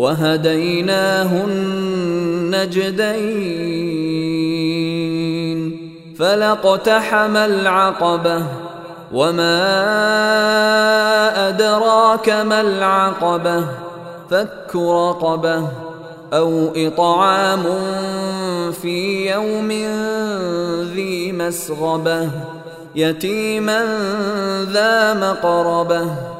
وهديناه النجدين فلاقتحم العقبة وما أدراك ما العقبة فك رقبة أو إطعام في يوم ذي مسغبة يتيما ذا مقربة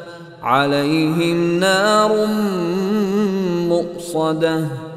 عليهم نار مؤصدة.